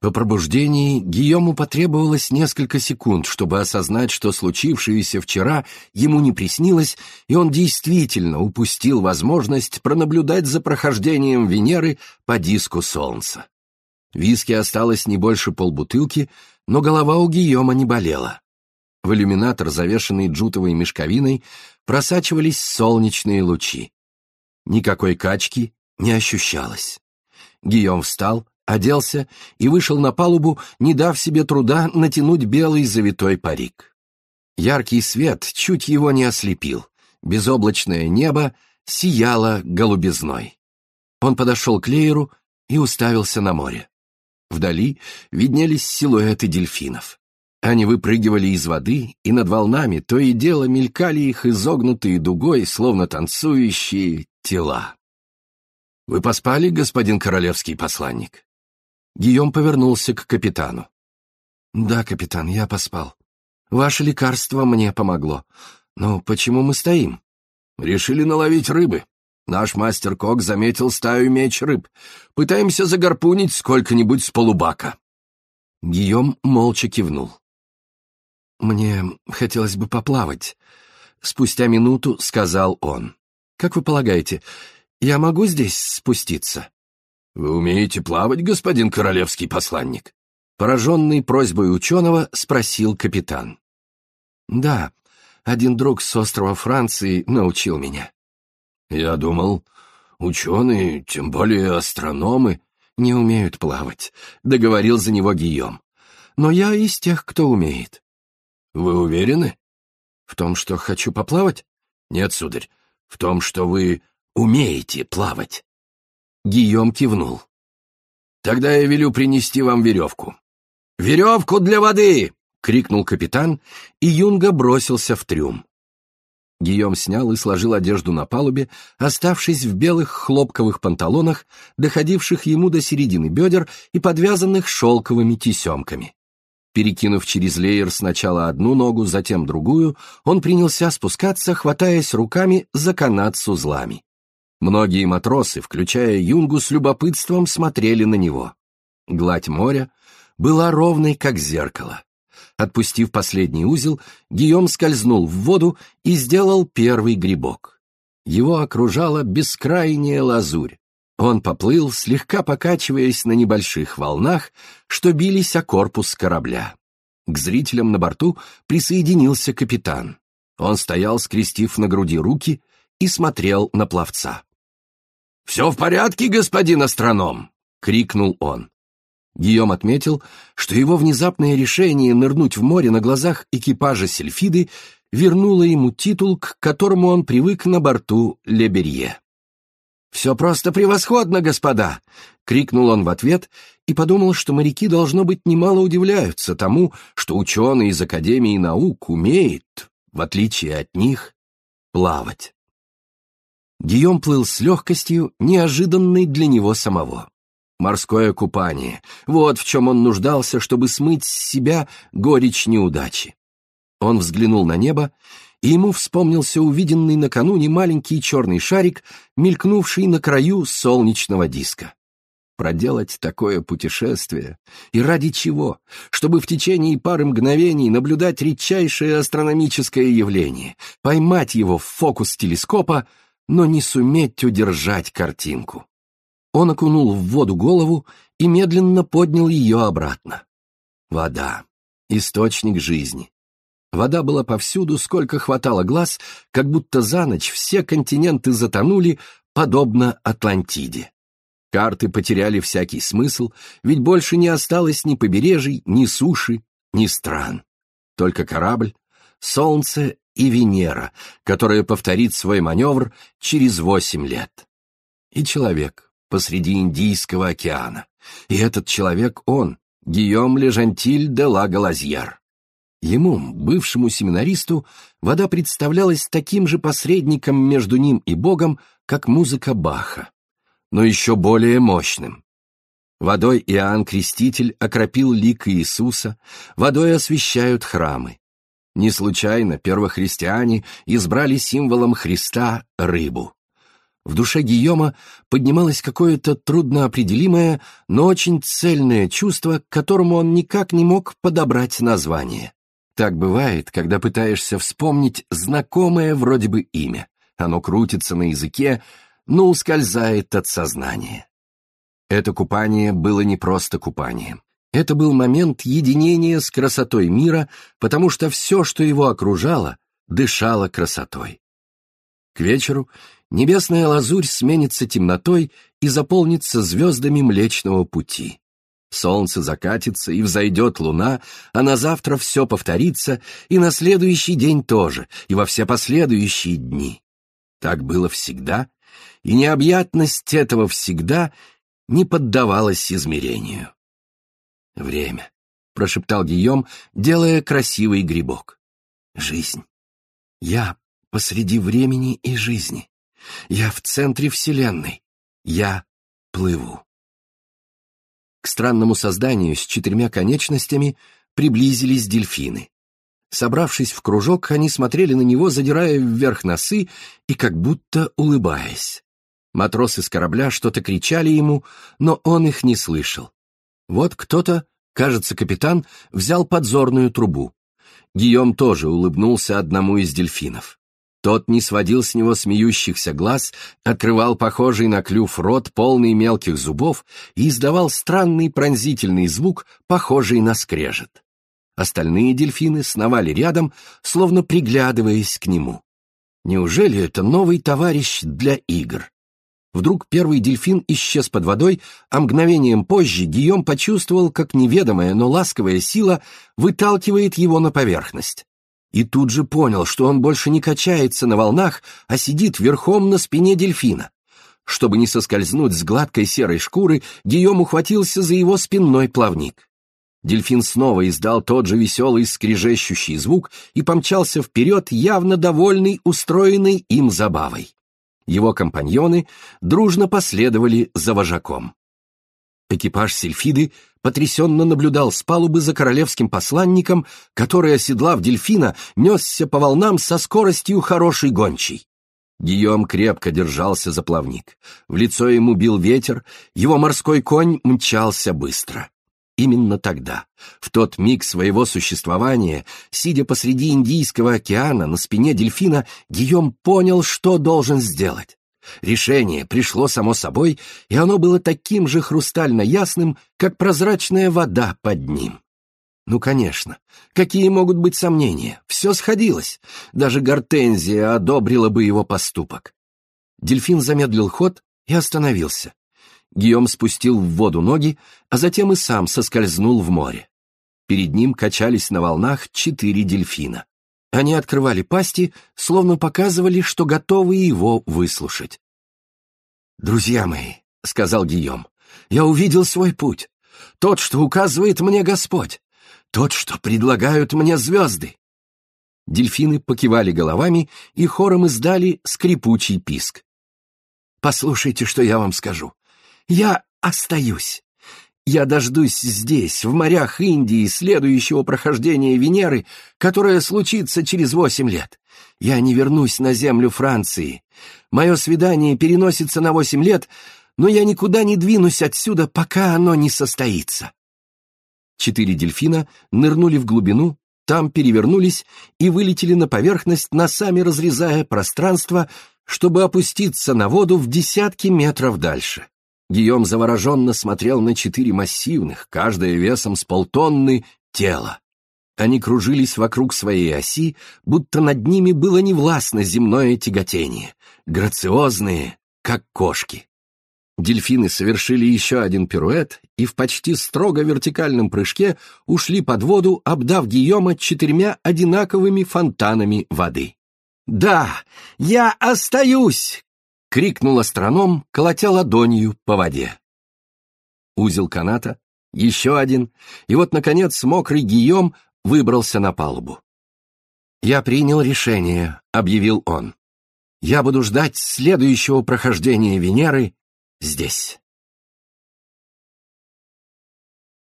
По пробуждении Гийому потребовалось несколько секунд, чтобы осознать, что случившееся вчера ему не приснилось, и он действительно упустил возможность пронаблюдать за прохождением Венеры по диску Солнца. Виски осталось не больше полбутылки, но голова у Гийома не болела. В иллюминатор, завешенный джутовой мешковиной, просачивались солнечные лучи. Никакой качки не ощущалось. Гийом встал, оделся и вышел на палубу, не дав себе труда натянуть белый завитой парик. Яркий свет чуть его не ослепил, безоблачное небо сияло голубизной. Он подошел к Лейеру и уставился на море. Вдали виднелись силуэты дельфинов. Они выпрыгивали из воды, и над волнами то и дело мелькали их изогнутые дугой, словно танцующие тела. «Вы поспали, господин королевский посланник?» Гийом повернулся к капитану. «Да, капитан, я поспал. Ваше лекарство мне помогло. Но почему мы стоим?» «Решили наловить рыбы. Наш мастер-кок заметил стаю меч рыб. Пытаемся загарпунить сколько-нибудь с полубака». Гийом молча кивнул. «Мне хотелось бы поплавать», — спустя минуту сказал он. «Как вы полагаете, я могу здесь спуститься?» «Вы умеете плавать, господин королевский посланник?» Пораженный просьбой ученого спросил капитан. «Да, один друг с острова Франции научил меня». «Я думал, ученые, тем более астрономы, не умеют плавать», — договорил за него Гийом. «Но я из тех, кто умеет». «Вы уверены?» «В том, что хочу поплавать?» «Нет, сударь, в том, что вы умеете плавать». Гийом кивнул. «Тогда я велю принести вам веревку». «Веревку для воды!» — крикнул капитан, и Юнга бросился в трюм. Гийом снял и сложил одежду на палубе, оставшись в белых хлопковых панталонах, доходивших ему до середины бедер и подвязанных шелковыми тесемками. Перекинув через леер сначала одну ногу, затем другую, он принялся спускаться, хватаясь руками за канат с узлами. Многие матросы, включая Юнгу, с любопытством смотрели на него. Гладь моря была ровной, как зеркало. Отпустив последний узел, Гийом скользнул в воду и сделал первый грибок. Его окружала бескрайняя лазурь. Он поплыл, слегка покачиваясь на небольших волнах, что бились о корпус корабля. К зрителям на борту присоединился капитан. Он стоял, скрестив на груди руки, и смотрел на пловца. «Все в порядке, господин астроном!» — крикнул он. Гийом отметил, что его внезапное решение нырнуть в море на глазах экипажа Сельфиды вернуло ему титул, к которому он привык на борту Леберье. «Все просто превосходно, господа!» — крикнул он в ответ и подумал, что моряки, должно быть, немало удивляются тому, что ученый из Академии наук умеет, в отличие от них, плавать. Гийом плыл с легкостью, неожиданной для него самого. Морское купание — вот в чем он нуждался, чтобы смыть с себя горечь неудачи. Он взглянул на небо, и ему вспомнился увиденный накануне маленький черный шарик, мелькнувший на краю солнечного диска. Проделать такое путешествие? И ради чего? Чтобы в течение пары мгновений наблюдать редчайшее астрономическое явление, поймать его в фокус телескопа — но не суметь удержать картинку. Он окунул в воду голову и медленно поднял ее обратно. Вода. Источник жизни. Вода была повсюду, сколько хватало глаз, как будто за ночь все континенты затонули, подобно Атлантиде. Карты потеряли всякий смысл, ведь больше не осталось ни побережий, ни суши, ни стран. Только корабль, солнце и Венера, которая повторит свой маневр через восемь лет. И человек посреди Индийского океана. И этот человек он, Гийом Лежантиль де ла Галазьер. Ему, бывшему семинаристу, вода представлялась таким же посредником между ним и Богом, как музыка Баха, но еще более мощным. Водой Иоанн Креститель окропил лик Иисуса, водой освещают храмы. Не случайно первохристиане избрали символом Христа рыбу. В душе Гийома поднималось какое-то трудноопределимое, но очень цельное чувство, к которому он никак не мог подобрать название. Так бывает, когда пытаешься вспомнить знакомое вроде бы имя. Оно крутится на языке, но ускользает от сознания. Это купание было не просто купанием. Это был момент единения с красотой мира, потому что все, что его окружало, дышало красотой. К вечеру небесная лазурь сменится темнотой и заполнится звездами Млечного Пути. Солнце закатится и взойдет луна, а на завтра все повторится, и на следующий день тоже, и во все последующие дни. Так было всегда, и необъятность этого всегда не поддавалась измерению. «Время», — прошептал Гийом, делая красивый грибок. «Жизнь. Я посреди времени и жизни. Я в центре Вселенной. Я плыву». К странному созданию с четырьмя конечностями приблизились дельфины. Собравшись в кружок, они смотрели на него, задирая вверх носы и как будто улыбаясь. Матросы с корабля что-то кричали ему, но он их не слышал. Вот кто-то, кажется, капитан, взял подзорную трубу. Гийом тоже улыбнулся одному из дельфинов. Тот не сводил с него смеющихся глаз, открывал похожий на клюв рот, полный мелких зубов, и издавал странный пронзительный звук, похожий на скрежет. Остальные дельфины сновали рядом, словно приглядываясь к нему. Неужели это новый товарищ для игр? Вдруг первый дельфин исчез под водой, а мгновением позже Гийом почувствовал, как неведомая, но ласковая сила выталкивает его на поверхность. И тут же понял, что он больше не качается на волнах, а сидит верхом на спине дельфина. Чтобы не соскользнуть с гладкой серой шкуры, Гийом ухватился за его спинной плавник. Дельфин снова издал тот же веселый скрежещущий звук и помчался вперед, явно довольный устроенной им забавой. Его компаньоны дружно последовали за вожаком. Экипаж Сельфиды потрясенно наблюдал с палубы за королевским посланником, который, оседлав дельфина, несся по волнам со скоростью хорошей гончей. Гийом крепко держался за плавник. В лицо ему бил ветер, его морской конь мчался быстро. Именно тогда, в тот миг своего существования, сидя посреди Индийского океана на спине дельфина, Гийом понял, что должен сделать. Решение пришло само собой, и оно было таким же хрустально ясным, как прозрачная вода под ним. Ну, конечно, какие могут быть сомнения? Все сходилось. Даже Гортензия одобрила бы его поступок. Дельфин замедлил ход и остановился. Гийом спустил в воду ноги, а затем и сам соскользнул в море. Перед ним качались на волнах четыре дельфина. Они открывали пасти, словно показывали, что готовы его выслушать. «Друзья мои», — сказал Гийом, — «я увидел свой путь, тот, что указывает мне Господь, тот, что предлагают мне звезды». Дельфины покивали головами и хором издали скрипучий писк. «Послушайте, что я вам скажу. Я остаюсь. Я дождусь здесь, в морях Индии, следующего прохождения Венеры, которое случится через восемь лет. Я не вернусь на землю Франции. Мое свидание переносится на восемь лет, но я никуда не двинусь отсюда, пока оно не состоится. Четыре дельфина нырнули в глубину, там перевернулись и вылетели на поверхность, носами разрезая пространство, чтобы опуститься на воду в десятки метров дальше. Гийом завороженно смотрел на четыре массивных, каждое весом с полтонны, тела. Они кружились вокруг своей оси, будто над ними было невластно земное тяготение, грациозные, как кошки. Дельфины совершили еще один пируэт и в почти строго вертикальном прыжке ушли под воду, обдав Гийома четырьмя одинаковыми фонтанами воды. «Да, я остаюсь!» — крикнул астроном, колотя ладонью по воде. Узел каната, еще один, и вот, наконец, мокрый Гийом выбрался на палубу. «Я принял решение», — объявил он. «Я буду ждать следующего прохождения Венеры здесь».